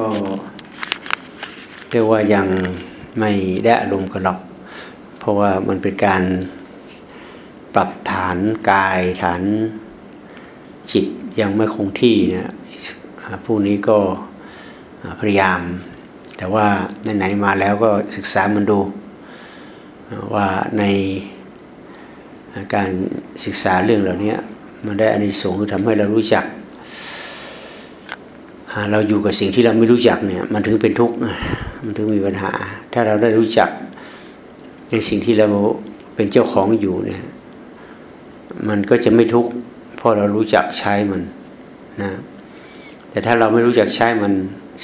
ก็เรียกว่ายังไม่ได้อารมณ์กันหรอก เพราะว่ามันเป็นการปรับฐานกายฐานจิตยังไม่คงที่นะผู้นี้ก็พยายาม แต่ว่าไหนๆมาแล้วก็ศึกษามันดูว่าในการศึกษาเรื่องเหล่านี้มันได้อานิสงส์คือทำให้เรารู้จัก เราอยู่กับสิ่งที่เราไม่รู้จักเนี่ยมันถึงเป็นทุกข์มันถึงมีปัญหา ถ้าเราได้รู้จักในสิ่งที่เราเป็นเจ้าของอยู่เนี่ยมันก็จะไม่ทุกข์เพราะเรารู้จักใช้มันนะแต่ถ้าเราไม่รู้จักใช้มัน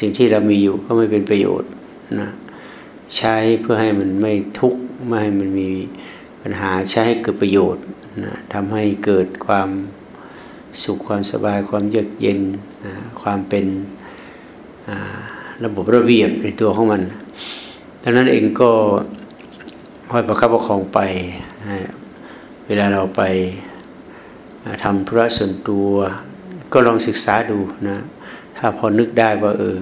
สิ่งที่เรามีอยู่ก็ไม่เป็นประโยชน์นะใช้เพื่อให้มันไม่ทุกข์ไม่ให้มันมีปัญหาใช้ให้เกิดประโยชน์นะทำให้เกิดความ สุขความสบายความเยือกเย็นความเป็นระบบระเบียบในตัวของมัน ดังนั้นเองก็ค่อยประคับประคองไป เวลาเราไปทำธุระส่วนตัว ก็ลองศึกษาดูนะ ถ้าพอนึกได้ว่าเออ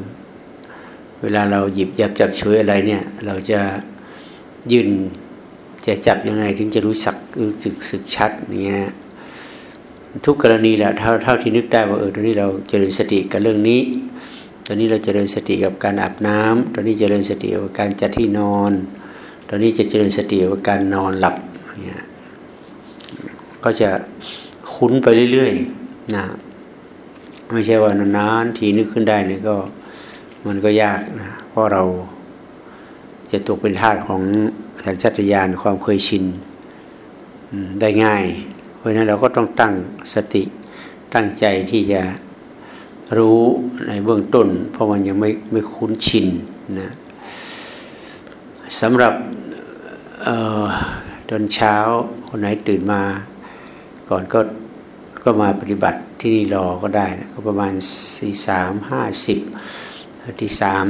เวลาเราหยิบยับจับช่วยอะไรเนี่ย เราจะยืนจะจับยังไงถึงจะรู้สักรู้สึกสึกชัดอย่างเงี้ย ทุกกรณีแหละเท่าเท่าที่นึกได้ว่าเออตอนนี้เราเจริญสติกับเรื่องนี้ ตอนนี้เราเจริญสติกับการอาบน้ำตอนนี้เจริญสติกับการจัดที่นอน ตอนนี้จะเจริญสติกับการนอนหลับเงี้ยก็จะคุ้นไปเรื่อยๆนะไม่ใช่ว่านานๆทีนึกขึ้นได้นี่ก็มันก็ยากนะเพราะเราจะตกเป็นทาสของสัญชาตญาณความเคยชินได้ง่าย ราะนั้นเราก็ต้องตั้งสติตั้งใจที่จะรู้ในเบื้องต้น เพราะมันยังไม่ไม่คุ้นชินนะสำหรับตอนเช้าคนไหนตื่นมา ก่อนก็ก็มาปฏิบัติที่นี่รอก็ได้นะก็ประมาณสี่สามห้าสิบที่สาม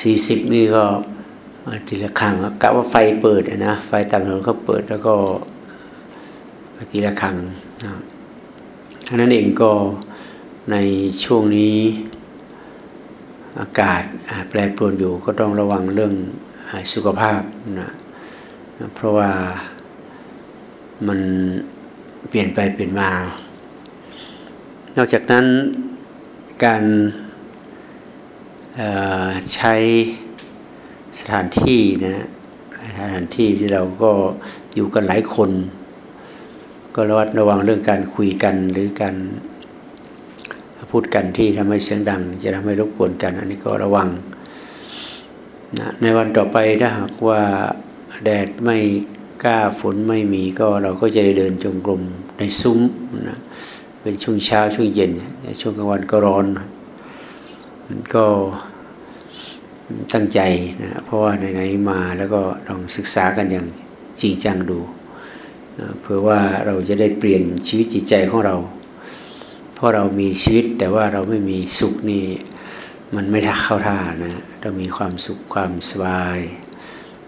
สี่สิบนี่ก็ ทีละครั้งกะว่าไฟเปิดนะไฟตามถนนเขาเปิดแล้วก็ทีละครั้งนะท่านั้นเองก็ในช่วงนี้อากาศแปรปรวนอยู่ก็ต้องระวังเรื่องสุขภาพนะเพราะว่ามันเปลี่ยนไปเปลี่ยนมา นอกจากนั้นการใช้ สถานที่นะสถานที่ที่เราก็อยู่กันหลายคน ก็ระวัดระวังเรื่องการคุยกันหรือการพูดกันที่ทำให้เสียงดัง จะทำให้รบกวนกัน อันนี้ก็ระวังนะในวันต่อไปถ้าหากว่าแดดไม่กล้าฝนไม่มีก็เราก็จะเดินจงกรมในซุ้มนะเป็นช่วงเช้าช่วงเย็น ช่วงกลางวันก็ร้อน ก็ ตั้งใจนะเพราะว่าไหนๆมาแล้วก็ลองศึกษากันอย่างจริงจังดูนะเพื่อว่าเราจะได้เปลี่ยนชีวิตจิตใจของเรา เพราะเรามีชีวิตแต่ว่าเราไม่มีสุขนี่มันไม่ทักเข้าท่านะเรามีความสุขความสบาย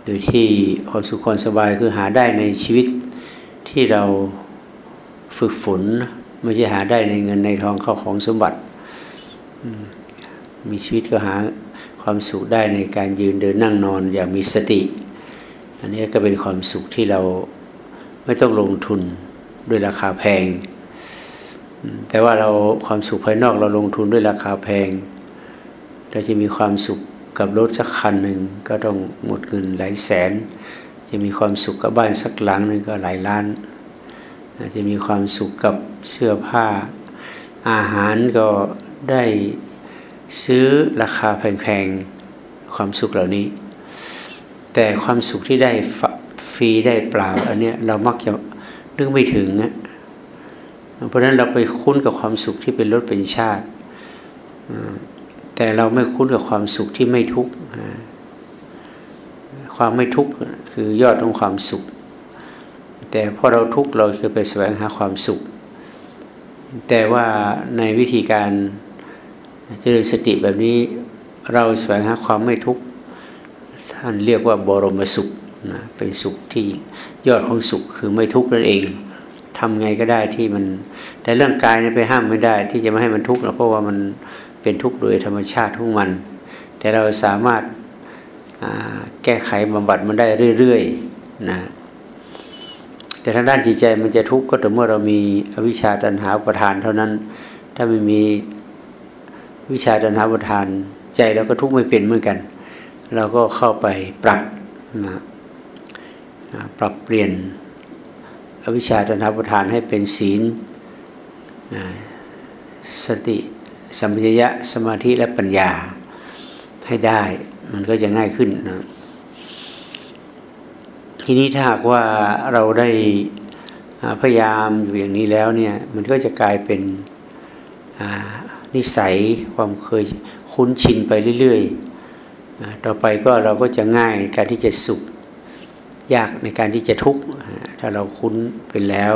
โดยที่ความสุขความสบายคือหาได้ในชีวิตที่เราฝึกฝนไม่ใช่หาได้ในเงินในทองเข้าของสมบัติ มีชีวิตก็หา ความสุขได้ในการยืนเดินนั่งนอนอย่างมีสติ อันนี้ก็เป็นความสุขที่เราไม่ต้องลงทุนด้วยราคาแพง แต่ว่าเราความสุขภายนอกเราลงทุนด้วยราคาแพง เราจะมีความสุขกับรถสักคันหนึ่งก็ต้องหมดเงินหลายแสน จะมีความสุขกับบ้านสักหลังหนึ่งก็หลายล้านจะมีความสุขกับเสื้อผ้าอาหารก็ได้ ซื้อราคาแพงๆความสุขเหล่านี้ แต่ความสุขที่ได้ฟรีได้เปล่าอันนี้เรามักจะนึกไม่ถึงนะเพราะนั้นเราไปคุ้นกับความสุขที่เป็นรถเป็นชาติ แต่เราไม่คุ้นกับความสุขที่ไม่ทุกข์ความไม่ทุกข์คือยอดของความสุข แต่พอเราทุกข์เราคือไปแสวงหาความสุข แต่ว่าในวิธีการ เจริญสติแบบนี้เราแสวงหาความไม่ทุกข์ท่านเรียกว่าบรมสุขนะเป็นสุขที่ยอดของสุขคือไม่ทุกข์นั่นเองทำไงก็ได้ที่มัน แต่เรื่องกายเนี่ยไปห้ามไม่ได้ ที่จะไม่ให้มันทุกข์เพราะว่ามันเป็นทุกข์โดยธรรมชาติของมัน แต่เราสามารถแก้ไขบำบัดมันได้เรื่อยๆนะแต่ทางด้านจิตใจมันจะทุกข์ก็ต่อเมื่อเรามีอวิชชาตันหาประทานเท่านั้น ถ้าไม่มี วิชาตันหาประทานใจเราก็ทุกข์ไม่เป็นเหมือนกัน เราก็เข้าไปปรับนะปรับเปลี่ยนอวิชาตันหาประทานให้เป็นศีลสติสัมปชัญญะสมาธิและปัญญาให้ได้ มันก็จะง่ายขึ้นนะทีนี้ถ้าหากว่าเราได้พยายามอยู่อย่างนี้แล้วเนี่ยมันก็จะกลายเป็น นิสัยความเคยคุ้นชินไปเรื่อยๆ ต่อไปก็เราก็จะง่ายการที่จะสุข ยากในการที่จะทุกข์ถ้าเราคุ้นเป็นแล้ว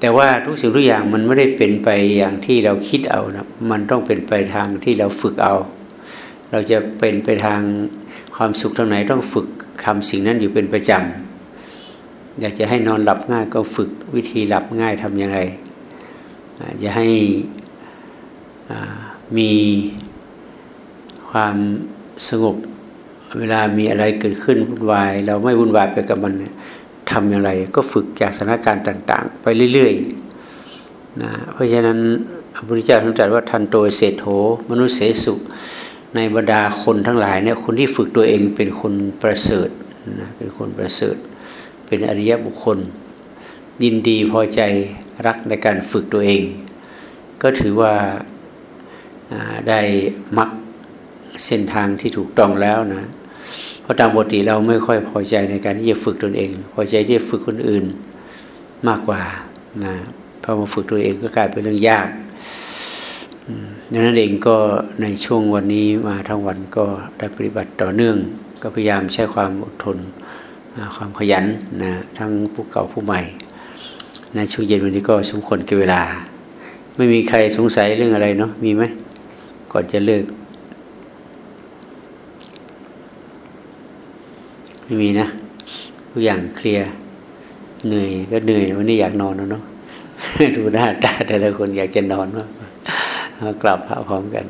แต่ว่าทุกสิ่งทุกอย่างมันไม่ได้เป็นไปอย่างที่เราคิดเอานะมันต้องเป็นไปทางที่เราฝึกเอา เราจะเป็นไปทางความสุขทางไหนต้องฝึกทำสิ่งนั้นอยู่เป็นประจำอยากจะให้นอนหลับง่ายก็ฝึกวิธีหลับง่ายทำยังไง อย่าให้มีความสงบ เวลามีอะไรเกิดขึ้นวุ่นวาย เราไม่วุ่นวายไปกับมันทำอย่างไร ก็ฝึกจากสถานการณ์ต่าง ๆ ไปเรื่อยๆนะเพราะฉะนั้นพระพุทธเจ้าท่านตรัสว่าทันโตเศโธมนุษย์เสสุในบรรดาคนทั้งหลายเนี่ยคนที่ฝึกตัวเองเป็นคนประเสริฐนะเป็นคนประเสริฐ เป็นอริยบุคคล ยินดีพอใจรักในการฝึกตัวเอง ก็ถือว่าได้มักเส้นทางที่ถูกต้องแล้วนะเพราะตามปกติเราไม่ค่อยพอใจในการที่จะฝึกตนเอง พอใจที่จะฝึกคนอื่นมากกว่านะพอมาฝึกตัวเองก็กลายเป็นเรื่องยากดังนั้นเองก็ในช่วงวันนี้มาทั้งวันก็ได้ปฏิบัติต่อเนื่อง ก็พยายามใช้ความอดทนความขยันนะทั้งผู้เก่าผู้ใหม่ ในช่วงเย็นวันนี้ก็สมควรกับเวลา ไม่มีใครสงสัยเรื่องอะไรเนาะมีไหมก่อนจะเลิก ไม่มีนะทุกอย่างเคลียร์เหนื่อยก็เหนื่อยวันนี้อยากนอนแล้วเนาะดูหน้าตาแต่ละคนอยากจะนอนมากกลับพระพร้อมกัน